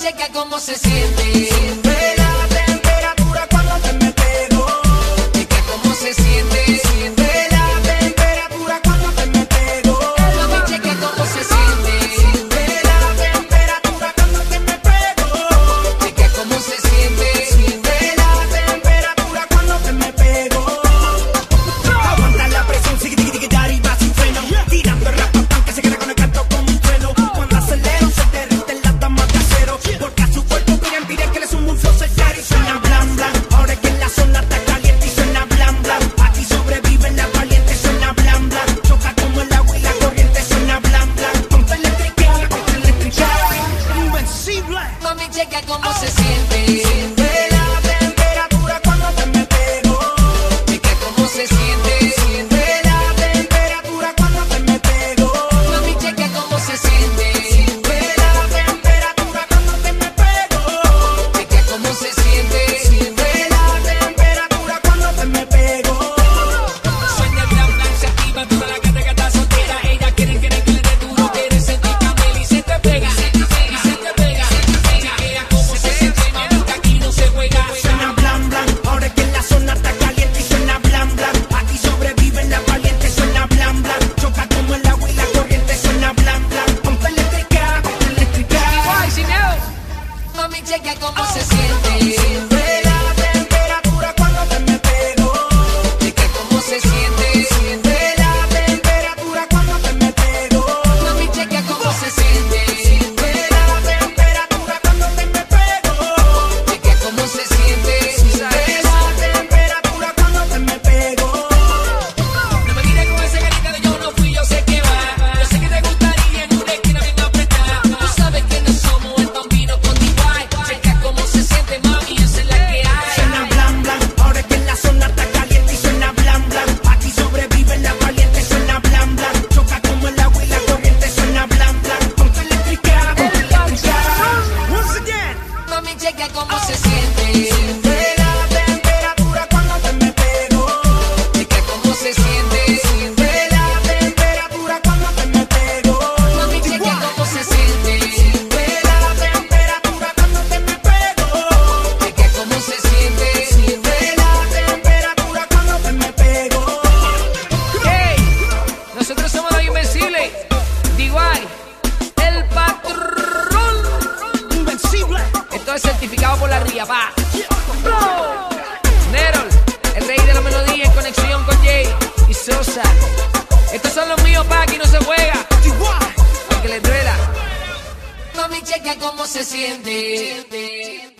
checa cómo se siente. mami, cómo se siente. cómo se siente. gente. Nerol, el rey de la melodía en conexión con Jay y Sosa. Estos son los míos, pa' aquí no se juega. Igual. Porque les duela. Mami, checa cómo se siente.